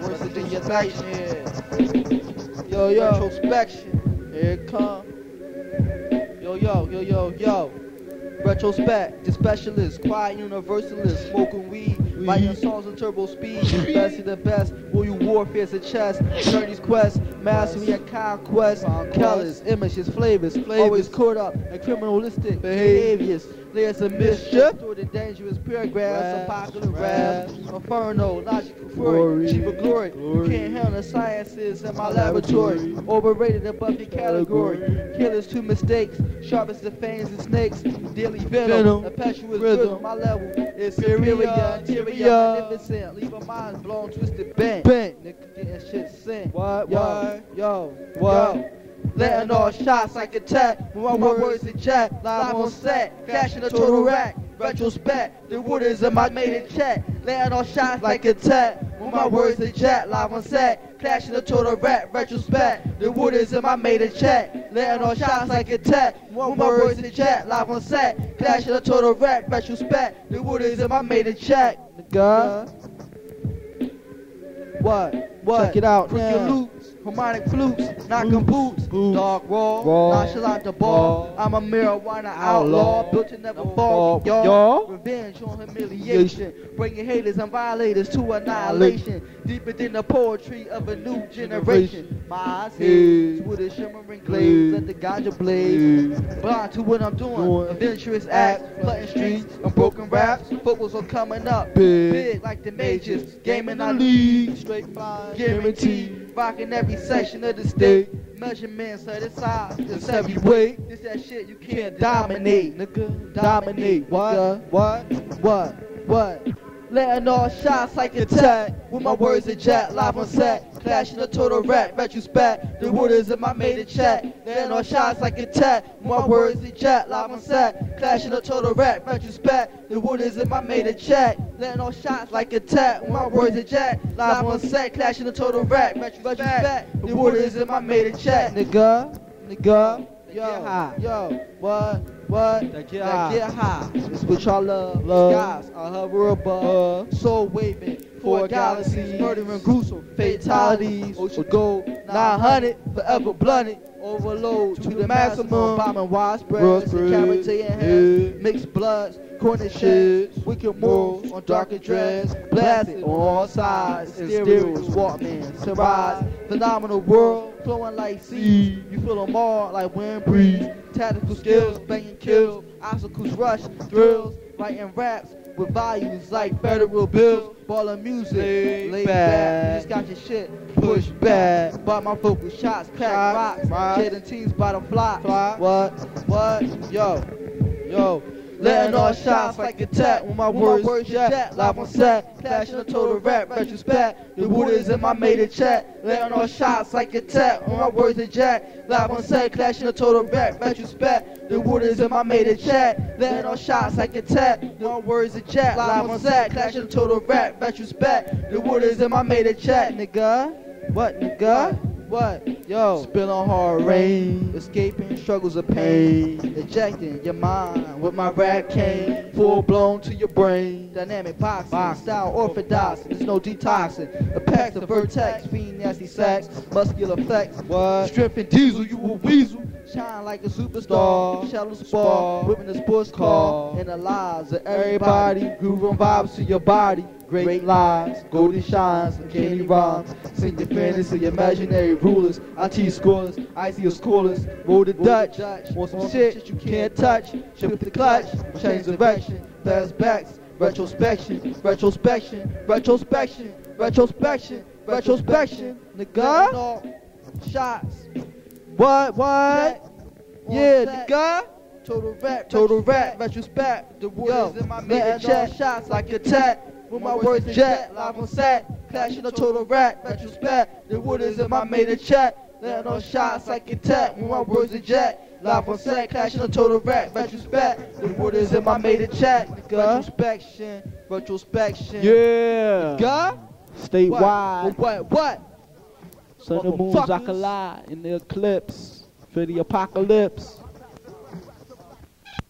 Worse than your nightmare. Yo, yo. Retrospection. Here it come. Yo, yo, yo, yo, yo. Retrospect, the specialist, quiet universalist, smoking weed, writing songs in turbo speed. Best of the best, will you warfare's a chest, journey's quest, mastery and conquest, colors, images, flavors, always caught up in criminalistic behaviors. Layers of mischief through the dangerous paragraphs, apocalypse raps, inferno, logical fury, chief of glory. You can't handle the sciences in my laboratory, overrated above your category. Killers to mistakes, sharp as the fangs and snakes, daily venom, impetuous rhythm. My level is superior, interior, magnificent. Leave a mind blown, twisted, bent. Bent, nigga getting shit sent. What? Yo, yo, what? Letting all shots like a tap. When my words in chat, live on set, cashing a total rack. Retrospect, the wood is of my maiden chat. Letting all shots like a tap. When my words in chat, live on set, clashing a total rap. Retrospect, the wood is of my maiden chat. Letting all shots like a tap. When my words in chat, live on set, clashing a total rap. Retrospect, the waters of my maiden chat. Nigga. What? What? Check it out. Cricket loops, harmonic flutes, knocking boots, dark raw, nonchalant the ball. I'm a marijuana outlaw, built to never fall. Y'all, revenge on humiliation, bringing haters and violators to annihilation. Deeper than the poetry of a new generation. My eyes haze with a shimmering glaze, let the ganja blaze. Blind to what I'm doing, adventurous acts, flooding streets, and broken raps. Focus on coming up, Big. big like the majors, gaming our league, straight flying, guaranteed, rocking every section of the state. Measurements of the size, this heavyweight. This that shit you can't dominate, nigga. Dominate, what? What? What? What? Letting all shots like a tag with my words a jet live on set. Clashing a total rap, retrospect. The waters of my maiden chat. Letting all shots like a tag with my words a jet live on set. Clashing a total rap, retrospect. The waters of my maiden chat. Letting all shots like a tag with my words a jet live on set. Clashing a total rap, retrospect. The waters of my maiden chat, nigga. Nigga. Yo, yo, what, what? That get That high. get high. It's what y'all love. Love. Skies, I hover above. Soul waving. Four galaxies. Murdering gruesome. Fatalities. Ocean gold. 900. Forever blunted. Overload to the maximum. Bombing widespread. Widespread. Camera to your head. Mixed bloods. Corner sheds. Wicked morals on darker dreads. Blasted on all sides. Stereos. Walkman. Surprise. Phenomenal world. Flowing like sea. You feel them all like wind breeze. Tactical skills. Banging kills. Obstacles rush. Thrills. Writing raps with values like federal bills. Ballin' music. Laid Laid back. back. You just got your shit pushed back. Bought my focus shots. Crack Shots, rocks. Kidding teams by the fly. Fly. What? What? Yo. Yo. Letting all shots like a tap when my words jet. Live on set, clashing a total rap, retrospect. The wood is in my maiden chat. Letting all shots like a tap when my words are jack. Live on set, clashing a total rap, retrospect. The waters in my maiden chat. Letting all shots like a tap. My words are jack. Live on set, clashing a total rap, retrospect. The waters in my maiden chat, nigga. What, nigga? What? Yo. Spilling hard rain. Escaping struggles of pain. Ejecting your mind with my rap cane. Full blown to your brain. Dynamic boxing. Boxing. Style orthodox. There's no detoxing. A pack of vertex. Fiend nasty sex. Muscular flex. What? And diesel. You a weasel. Shine like a superstar. Shallow spar. Whipping a sports car. In the lives of everybody. Grooving vibes to your body. Great lines, golden shines, and candy rhymes. Sing your fantasy, imaginary rulers. I teach scholars, I see your scholars. Roll the Dutch, want some shit you can't touch. Shift the clutch, change direction. Flashbacks, retrospection, retrospection, retrospection, retrospection, retrospection. Nigga, shots. What? What? Yeah, nigga. Total rap, total rap, retrospect. The waters in my main chat, shots like a tat. With my words in jet, live on set, clashing a total rap, retrospect. The wood is in my main chat. Letting on shots like a tat. With my words in jet, live on set, clashing a total rap, retrospect. The wood is in my main chat. Retrospection, retrospection. Yeah. God? Statewide. What? What? What? Sun and moon Motherfuckers. Zachariah in the eclipse for the apocalypse.